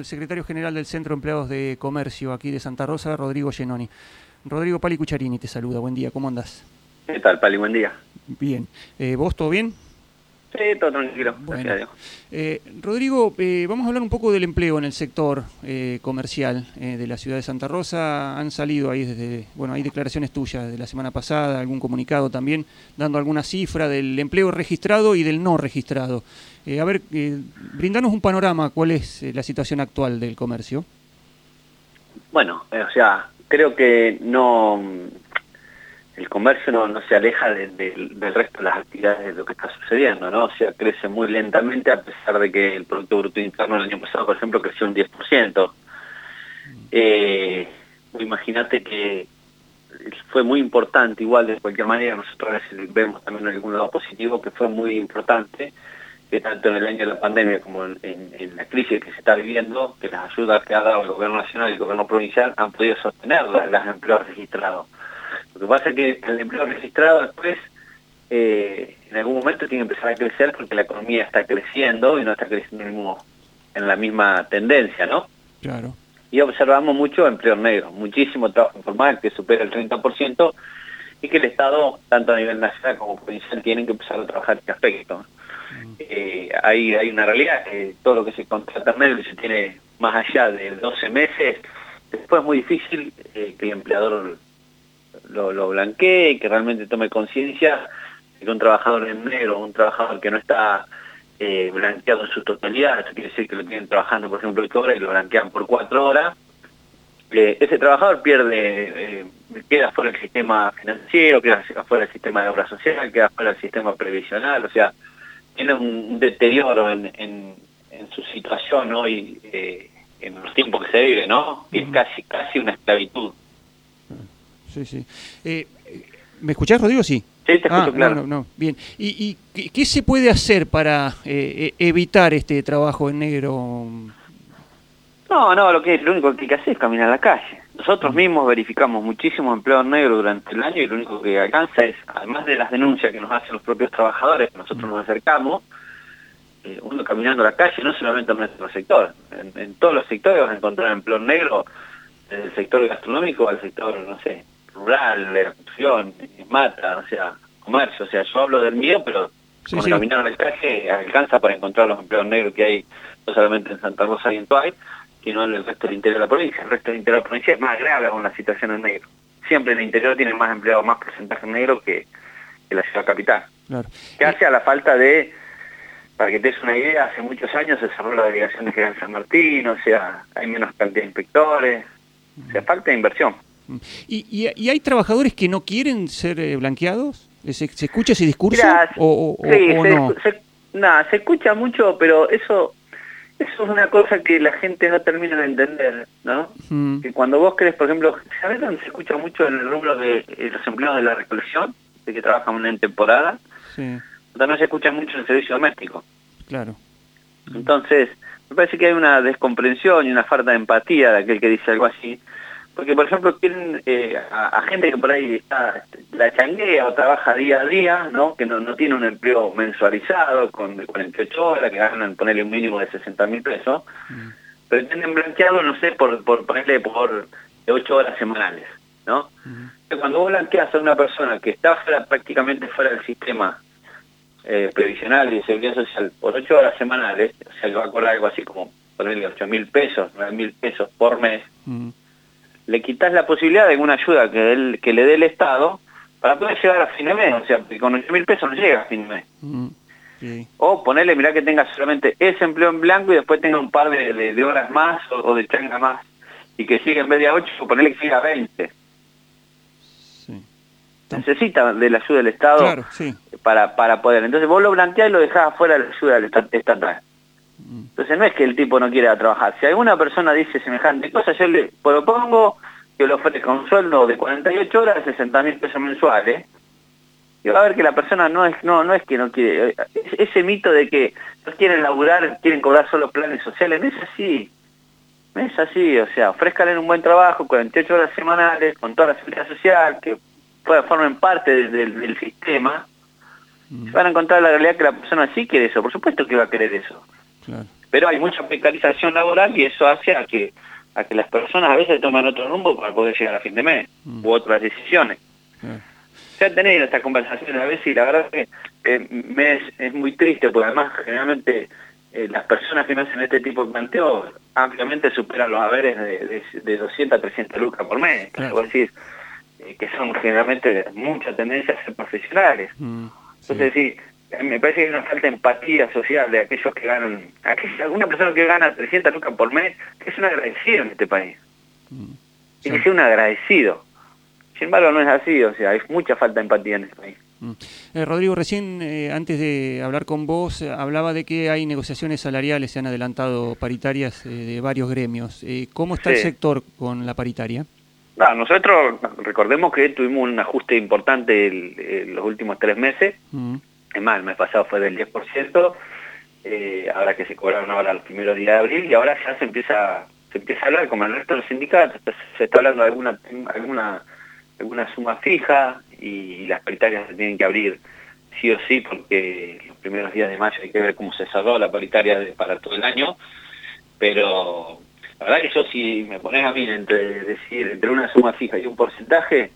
El secretario general del Centro de Empleados de Comercio aquí de Santa Rosa, Rodrigo Genoni. Rodrigo Pali Cucharini te saluda, buen día, ¿cómo andás? ¿Qué tal, Pali? Buen día. Bien. Eh, ¿Vos todo bien? Sí, todo tranquilo, Bueno. gracias. Eh, Rodrigo, eh, vamos a hablar un poco del empleo en el sector eh, comercial de la ciudad de Santa Rosa. Han salido ahí desde, bueno, hay declaraciones tuyas de la semana pasada, algún comunicado también, dando alguna cifra del empleo registrado y del no registrado. A ver, brindanos un panorama, ¿cuál es la situación actual del comercio? Bueno, o sea, creo que no el comercio no, se aleja de- de- del resto de las actividades de lo que está sucediendo, ¿no? O sea, crece muy lentamente a pesar de que el Producto Bruto Interno el año pasado, por ejemplo, creció un 10%. Eh, Imagínate que fue muy importante, igual de cualquier manera, nosotros vemos también en algún lado positivo, que fue muy importante que tanto en el año de la pandemia como en, en- la crisis que se está viviendo, que las ayudas que ha dado el gobierno nacional y el gobierno provincial han podido sostener las empleos registrados. Lo que pasa es que el empleo registrado después, eh, en algún momento tiene que empezar a crecer porque la economía está creciendo y no está creciendo en, el mismo- en la misma tendencia, ¿no? Claro. y observamos mucho empleo negro, muchísimo trabajo informal que supera el 30% y que el Estado, tanto a nivel nacional como provincial, tienen que empezar a trabajar este aspecto. Eh, hay, hay una realidad que todo lo que se contrata en negro y se tiene más allá de 12 meses, después es muy difícil eh, que el empleador lo, lo blanquee y que realmente tome conciencia de que un trabajador en negro, un trabajador que no está eh, blanqueado en su totalidad, esto quiere decir que lo tienen trabajando, por ejemplo, 8 horas y lo blanquean por 4 horas, eh, ese trabajador pierde, eh, queda fuera del sistema financiero, queda fuera del sistema de obra social, queda fuera del sistema previsional, o sea, tiene un, deterioro en, en, en su situación hoy, eh, en los tiempos que se vive, ¿no? Y es casi, casi una esclavitud. Sí, sí. Eh, ¿Me escuchás, Rodrigo? Sí. Sí, te Ah, claro. no, no, no, bien. ¿Y, y qué- se puede hacer para eh, eh, evitar este trabajo en negro? No, no, lo que lo único que hay que hacer es caminar a la calle. Nosotros mismos verificamos muchísimo empleo negro durante el año y lo único que alcanza es, además de las denuncias que nos hacen los propios trabajadores, que nosotros nos acercamos, eh, uno caminando a la calle, no solamente en nuestro sector, en, en todos los sectores vas a encontrar empleo negro, desde el sector gastronómico al sector, no sé, rural, eh, mata, o sea, comercio, o sea, yo hablo del mío, pero Sí, con sí. caminar la calle alcanza para encontrar los empleos negros que hay, no solamente en Santa Rosa y en Tuay, sino en el resto del interior de la provincia. El resto del interior de la provincia es más grave aún la situación en negro. Siempre el interior tienen más empleados, más porcentaje en negro que, que la ciudad capital. Claro. ¿Qué hace a la falta de, para que te des una idea, hace muchos años se cerró la delegación de General San Martín, o sea, hay menos cantidad de inspectores, o sea, falta de inversión. ¿Y, y, y hay trabajadores que no quieren ser eh, blanqueados? ¿Se, se escucha ese discurso Mirá, o, o- sí, o se, no? se- nada, se escucha mucho, pero eso, eso es una cosa que la gente no termina de entender, ¿no? Mm, que cuando vos crees, por ejemplo, ¿sabés dónde se escucha mucho en el rubro de eh, los empleados de la recolección, de que trabajan en temporada? sí, También se escucha mucho en el servicio doméstico. claro. Entonces, me parece que hay una descomprensión y una falta de empatía de aquel que dice algo así. Porque, por ejemplo, quieren eh, a, a gente que por ahí está, la changuea o trabaja día a día, ¿no? que no, no tiene un empleo mensualizado con de 48 horas, que ganan ponerle un mínimo de 60 mil pesos, Mm, pero tienen blanqueado, no sé, por, por ponerle por 8 horas semanales. ¿no? mm, Cuando vos blanqueas a una persona que está fuera, prácticamente fuera del sistema eh, previsional y de seguridad social por ocho horas semanales, o sea que va a cobrar algo así como ponerle ocho mil pesos, nueve mil pesos por mes, mm, le quitas la posibilidad de alguna ayuda que, él, que le dé el Estado para poder llegar a fin de mes, o sea, porque con ocho mil pesos no llega a fin de mes. mm, sí, O ponerle, mirá que tenga solamente ese empleo en blanco y después tenga un par de, de- de horas más o, o de changa más. Y que siga en vez de a 8, ponerle que siga a 20. sí. Necesita de la ayuda del Estado Claro, sí. para, para poder. Entonces vos lo blanqueás y lo dejás afuera de la ayuda del esta- estatal. Mm, Entonces no es que el tipo no quiera trabajar. Si alguna persona dice semejante cosa, yo le propongo que le ofrezca un sueldo de 48 horas de 60 mil pesos mensuales. Y va a ver que la persona no es no no es que no quiere. Es- Ese mito de que no quieren laburar, quieren cobrar solo planes sociales, no es así. No es así. O sea, ofrezcanle un buen trabajo, 48 horas semanales, con toda la seguridad social, que pueda formen parte de- del- del sistema. mm, Se van a encontrar la realidad que la persona sí quiere eso. Por supuesto que va a querer eso. claro. Pero hay mucha precarización laboral y eso hace a que, a que las personas a veces toman otro rumbo para poder llegar a fin de mes mm. u otras decisiones. Se han tenido estas conversaciones a veces y la verdad que me es, muy triste porque además generalmente eh, las personas que me hacen este tipo de planteos ampliamente superan los haberes de, de, 200 a 300 lucas por mes. decir, eh, que son generalmente mucha tendencia a ser profesionales. Mm, Entonces, sí. Me parece que hay una falta de empatía social de aquellos que ganan, alguna persona que gana 300 lucas por mes, que es un agradecido en este país. Mm, que sea un agradecido. Sin embargo, no es así, o sea, hay mucha falta de empatía en este país. Mm. Eh, Rodrigo, recién eh, antes de hablar con vos, hablaba de que hay negociaciones salariales, se han adelantado paritarias de varios gremios. ¿Cómo está el sector con la paritaria? nosotros recordemos que tuvimos un ajuste importante en los últimos tres meses. Mm. Más, el mes pasado fue del 10%, eh, ahora que se cobraron ahora los primeros días de abril, y ahora ya se empieza se empieza a hablar como el resto de los sindicatos, se está hablando de alguna, alguna, alguna suma fija y las paritarias se tienen que abrir sí o sí porque los primeros días de mayo hay que ver cómo se cerró la paritaria para todo el año, pero la verdad que yo si me pones a mí entre decir entre una suma fija y un porcentaje,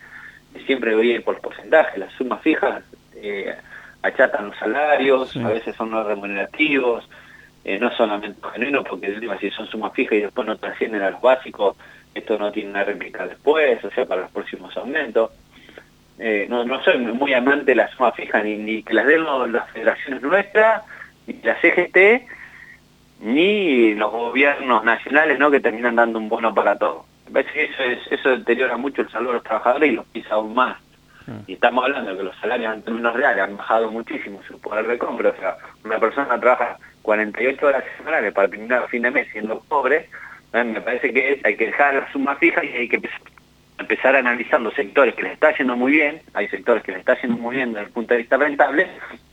siempre voy a ir por porcentaje. Las sumas fijas eh, achatan los salarios, a veces son no remunerativos, eh, no solamente genuinos, porque si son sumas fijas y después no trascienden a los básicos, esto no tiene una réplica después, o sea, para los próximos aumentos. Eh, no, no soy muy amante de las sumas fijas, ni, ni que las den las federaciones nuestras, ni la CGT, ni los gobiernos nacionales ¿no? que terminan dando un bono para todo. Me parece que eso, es, eso deteriora mucho el salario de los trabajadores y los pisa aún más. Ah. Y estamos hablando de que los salarios en términos reales han bajado muchísimo su poder de compra. O sea, una persona trabaja 48 horas semanales para terminar fin de mes siendo pobre. Me parece que hay que dejar la suma fija y hay que empezar analizando sectores que les está yendo muy bien, hay sectores que les está yendo muy bien desde el punto de vista rentable,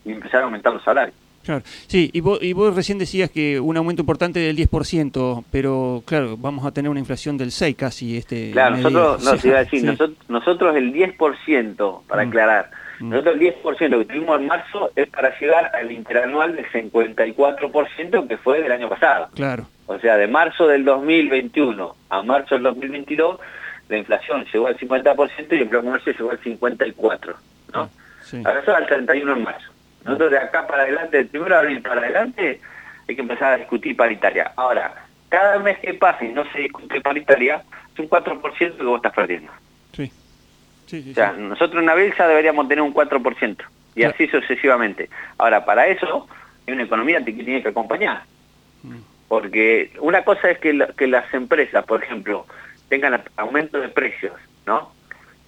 y empezar a aumentar los salarios. Claro, sí, y vos, y vos recién decías que un aumento importante del 10%, pero claro, vamos a tener una inflación del 6 casi este Claro, nosotros, no, te iba a decir, nosotros, el 10%, para mm. aclarar, mm. nosotros el 10% que tuvimos en marzo es para llegar al interanual del 54% que fue del año pasado. Claro. O sea, de marzo del 2021 a marzo del 2022, la inflación llegó al 50% y el comercio llegó al 54%, ¿no? Ah, sí. Ahora eso al 31 en marzo. Nosotros de acá para adelante, del primero de abril para adelante, hay que empezar a discutir paritaria. Ahora, cada mes que pase y no se discute paritaria, es un 4% que vos estás perdiendo. Sí. Sí, sí, o sea, nosotros en abril ya deberíamos tener un 4%, y así sucesivamente. Ahora, para eso, hay una economía que tiene que acompañar. Mm. Porque una cosa es que, que las empresas, por ejemplo, tengan aumento de precios, ¿no?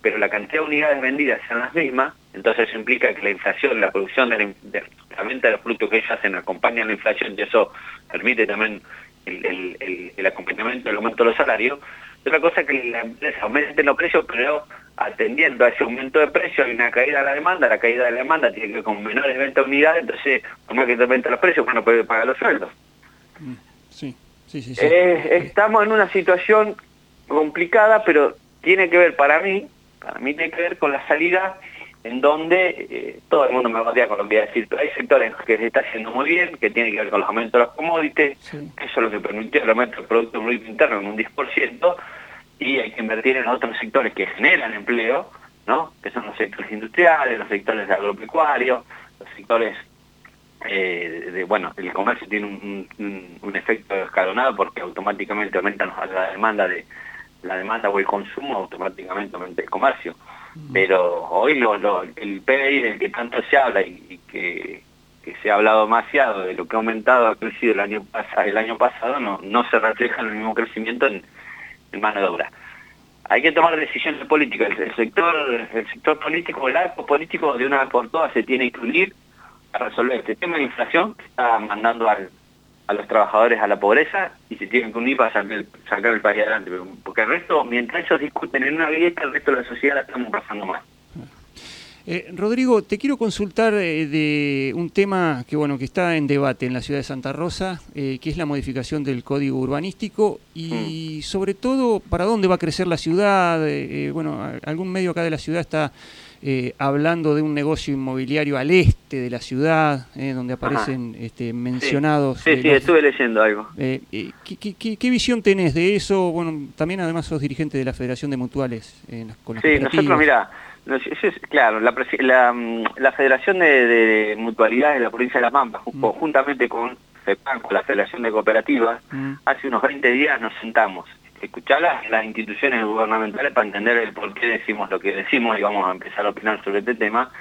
pero la cantidad de unidades vendidas sean las mismas, entonces eso implica que la inflación, la producción de la, venta de los productos que ellos hacen acompaña la inflación y eso permite también el, acompañamiento del aumento de los salarios. Otra cosa es que la empresa aumente los precios, pero atendiendo a ese aumento de precios hay una caída de la demanda, la caída de la demanda tiene que ver con menores ventas de unidades, entonces por más que aumenta los precios, uno puede pagar los sueldos. Mm, sí, sí, sí. Eh, estamos en una situación complicada, pero tiene que ver para mí para mí tiene que ver con la salida en donde eh, todo el mundo me va con lo que voy a decir, pero hay sectores que se está haciendo muy bien, que tiene que ver con los aumentos de los commodities, que eso es lo que permitió el aumento del Producto Bruto Interno en un 10%, y hay que invertir en otros sectores que generan empleo, ¿no? que son los sectores industriales, los sectores agropecuarios, los sectores eh, de, bueno, el comercio tiene un, un, efecto escalonado porque automáticamente aumenta la demanda de la demanda o el consumo, automáticamente aumenta el comercio. Pero hoy lo, el PBI del que tanto se habla y, que, se ha hablado demasiado de lo que ha aumentado, ha crecido el año, pasado, el año pasado, no, no se refleja en el mismo crecimiento en, mano de obra. Hay que tomar decisiones políticas. El sector, el sector político, el arco político de una vez por todas se tiene que unir a resolver este tema de inflación que está mandando al, a los trabajadores a la pobreza y se tienen que unir para sacar, el país adelante. Porque el resto, mientras ellos discuten en una grieta, el resto de la sociedad la estamos pasando mal. Eh, Rodrigo, te quiero consultar eh, de un tema que bueno que está en debate en la ciudad de Santa Rosa, eh, que es la modificación del código urbanístico y mm. sobre todo para dónde va a crecer la ciudad. bueno, algún medio acá de la ciudad está eh, hablando de un negocio inmobiliario al este de la ciudad, eh, donde aparecen este, mencionados. Sí, sí, estuve leyendo algo. ¿qué, qué, visión tenés de eso? Bueno, también además sos dirigente de la Federación de Mutuales con las Sí, nosotros, mira, claro, la, mm, la, Federación de, Mutualidades de la provincia de La Pampa, mm. juntamente con FEPAN, con la Federación de Cooperativas, mm. hace unos 20 días nos sentamos escuchar las, instituciones gubernamentales para entender el por qué decimos lo que decimos y vamos a empezar a opinar sobre este tema,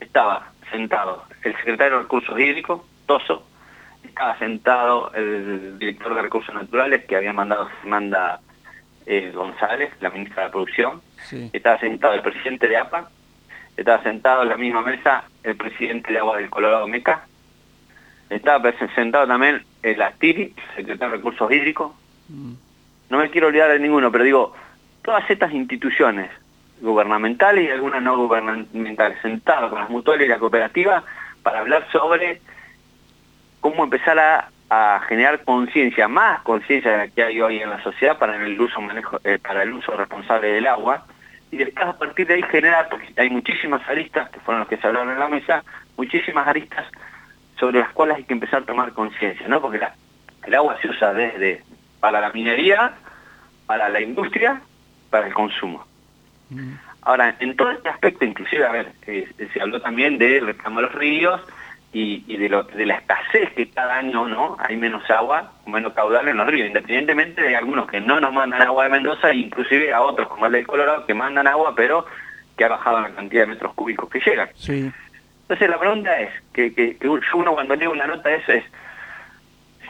estaba sentado el secretario de Recursos Hídricos, Toso, estaba sentado el director de Recursos Naturales que había mandado Fernanda eh, González, la ministra de la Producción, estaba sentado el presidente de APA, estaba sentado en la misma mesa el presidente de Agua del Colorado Meca, estaba sentado también el Astiri, secretario de Recursos Hídricos, mm no me quiero olvidar de ninguno, pero digo, todas estas instituciones gubernamentales y algunas no gubernamentales, sentadas con las mutuales y la cooperativa para hablar sobre cómo empezar a, generar conciencia, más conciencia de la que hay hoy en la sociedad para el uso manejo, eh, para el uso responsable del agua, y después a partir de ahí generar, porque hay muchísimas aristas, que fueron los que se hablaron en la mesa, muchísimas aristas sobre las cuales hay que empezar a tomar conciencia, ¿no? Porque el agua se usa desde para la minería, para la industria, para el consumo. Mm. Ahora, en todo este aspecto, inclusive, a ver, eh, se habló también del reclamo de los ríos y, de, de, la escasez que cada año no hay menos agua, menos caudal en los ríos, independientemente de algunos que no nos mandan agua de Mendoza, e inclusive a otros como el del Colorado que mandan agua, pero que ha bajado la cantidad de metros cúbicos que llegan. Entonces la pregunta es, que, que, que uno cuando lee una nota de eso es,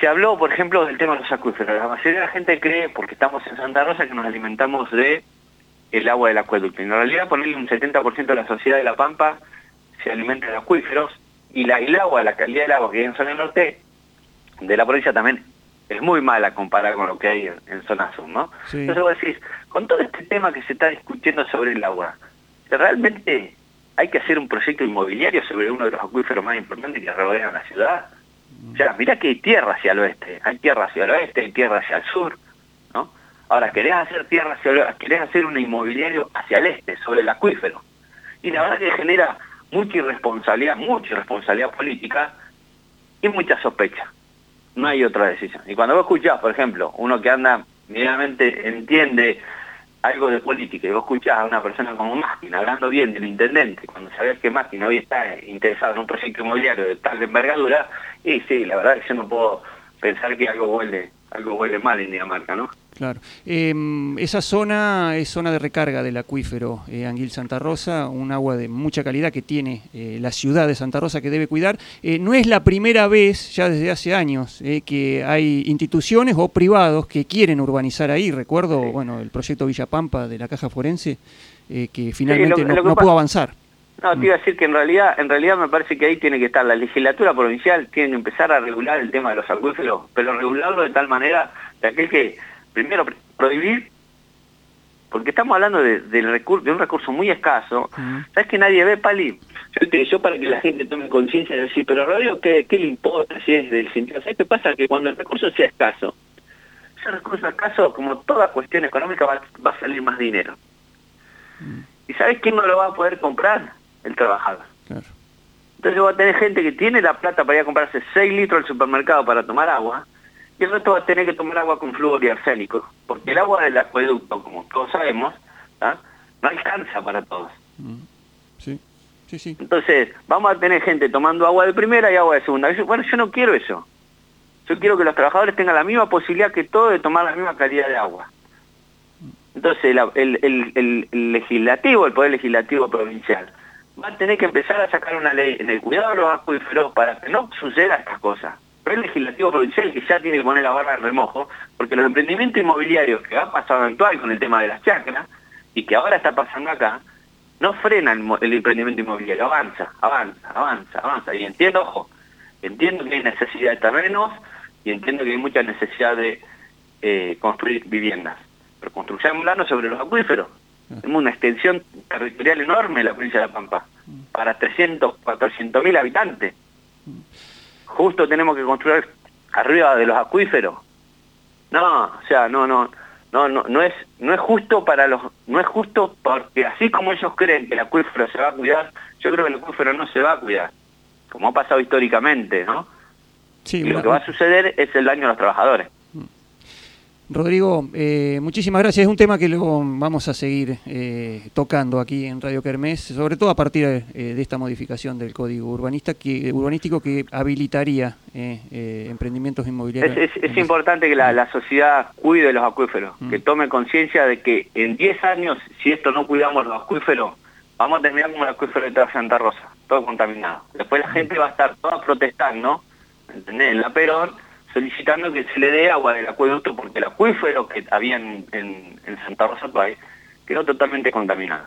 se habló, por ejemplo, del tema de los acuíferos. La mayoría de la gente cree, porque estamos en Santa Rosa, que nos alimentamos de el agua del acueducto. en realidad, ponerle un 70% de la sociedad de La Pampa se alimenta de acuíferos y la, el agua, la calidad del agua que hay en zona norte de la provincia también es muy mala comparada con lo que hay en, zona sur, ¿no? Entonces vos decís, con todo este tema que se está discutiendo sobre el agua, ¿realmente hay que hacer un proyecto inmobiliario sobre uno de los acuíferos más importantes que rodean la ciudad? O sea, mira que hay tierra hacia el oeste, hay tierra hacia el oeste, hay tierra hacia el sur, ¿no? Ahora, querés hacer tierra hacia el oeste, querés hacer un inmobiliario hacia el este, sobre el acuífero. Y la verdad que genera mucha irresponsabilidad, mucha irresponsabilidad política y mucha sospecha. No hay otra decisión. Y cuando vos escuchás, por ejemplo, uno que anda, medianamente entiende algo de política y vos escuchás a una persona como Máquina hablando bien del intendente, cuando sabés que Máquina hoy está interesado en un proyecto inmobiliario de tal envergadura, y sí, la verdad es que yo no puedo pensar que algo huele, algo huele mal en Dinamarca, ¿no? Claro. Em, esa zona es zona de recarga del acuífero eh, Anguil Santa Rosa, un agua de mucha calidad que tiene eh, la ciudad de Santa Rosa que debe cuidar. Eh, no es la primera vez, ya desde hace años, eh, que hay instituciones o privados que quieren urbanizar ahí. Recuerdo, bueno, el proyecto Villa Pampa de la Caja Forense, que finalmente no, pudo avanzar. No, te iba a decir que en realidad, en realidad me parece que ahí tiene que estar la legislatura provincial, tiene que empezar a regular el tema de los acuíferos, pero regularlo de tal manera de aquel que primero prohibir, porque estamos hablando de, del recurso, de un recurso muy escaso, ¿sabes que nadie ve, Pali? Yo, yo para que la gente tome conciencia de decir, pero radio, ¿qué, ¿qué, le importa si es del sentido? ¿Sabes qué pasa? Que cuando el recurso sea escaso, ese recurso escaso, como toda cuestión económica, va, a salir más dinero. ¿Y sabes quién no lo va a poder comprar? El trabajador. Entonces va a tener gente que tiene la plata para ir a comprarse 6 litros al supermercado para tomar agua, y el resto va a tener que tomar agua con flúor y arsénico, porque el agua del acueducto, como todos sabemos, ¿ah? no alcanza para todos. Mm. Sí. Sí, sí. Entonces, vamos a tener gente tomando agua de primera y agua de segunda. Bueno, yo no quiero eso. Yo quiero que los trabajadores tengan la misma posibilidad que todos de tomar la misma calidad de agua. Entonces, el, legislativo, el Poder Legislativo Provincial, va a tener que empezar a sacar una ley en el cuidado de los acuíferos para que no suceda estas cosas pero el legislativo provincial que ya tiene que poner la barra de remojo, porque los emprendimientos inmobiliarios que ha pasado actual con el tema de las chacras y que ahora está pasando acá, no frenan el, emprendimiento inmobiliario, avanza, avanza, avanza, avanza. Y entiendo, ojo, entiendo que hay necesidad de terrenos y entiendo que hay mucha necesidad de eh, construir viviendas, pero construyámosla sobre los acuíferos. Tenemos una extensión territorial enorme en la provincia de La Pampa, para 300, 400 mil habitantes justo tenemos que construir arriba de los acuíferos. No, o sea, no, no, no, no, no es, no es justo para los, no es justo porque así como ellos creen que el acuífero se va a cuidar, yo creo que el acuífero no se va a cuidar, como ha pasado históricamente, ¿no? Sí, y lo que va a suceder es el daño a los trabajadores. Rodrigo, eh, muchísimas gracias. Es un tema que luego vamos a seguir eh, tocando aquí en Radio Kermés, sobre todo a partir eh, de, esta modificación del código urbanista que, urbanístico que habilitaría emprendimientos inmobiliarios. Es, importante que la, sociedad cuide los acuíferos, mm. que tome conciencia de que en 10 años, si esto no cuidamos los acuíferos, vamos a terminar como el acuífero de Santa Rosa, todo contaminado. Después la mm. gente va a estar toda protestando, ¿entendés? En la Perón solicitando que se le dé agua del acueducto porque el acuífero que había en, en, Santa Rosa quedó totalmente contaminado.